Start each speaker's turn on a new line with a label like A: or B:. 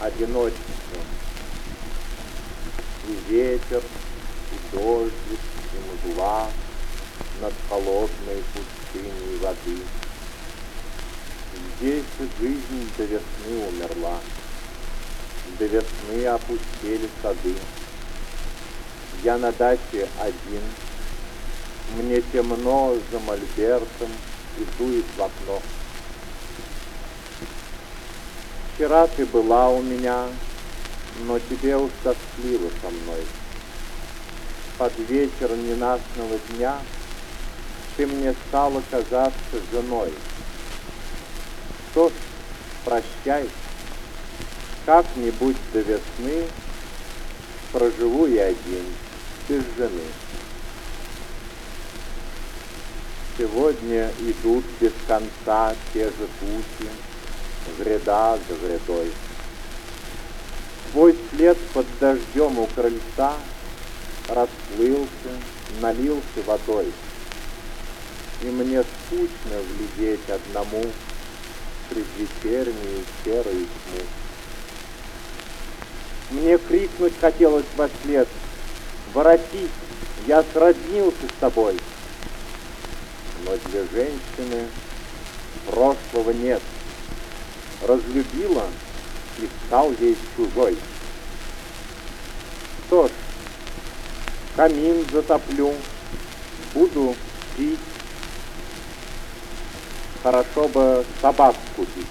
A: одиночество. И ветер, и дождик, и мгла над холодной пустыней воды. Здесь жизнь до весны умерла, до весны опустили сады. Я на даче один, мне темно за мольбертом и дует в окно. Вчера ты была у меня, но тебе уж тоскливо со мной. Под вечер ненастного дня ты мне стала казаться женой. Что ж, прощай, как-нибудь до весны проживу я один, без жены. Сегодня идут без конца те же тучи, вреда за вредой. Твой след под дождем у крыльца расплылся, налился водой. И мне скучно глядеть одному предвечернюю серую тьму. Мне крикнуть хотелось во след, воротись, я сроднился с тобой. Но для женщины прошлого нет — разлюбила и стал ей чужой. Что ж, камин затоплю, буду пить. Хорошо бы собак купить.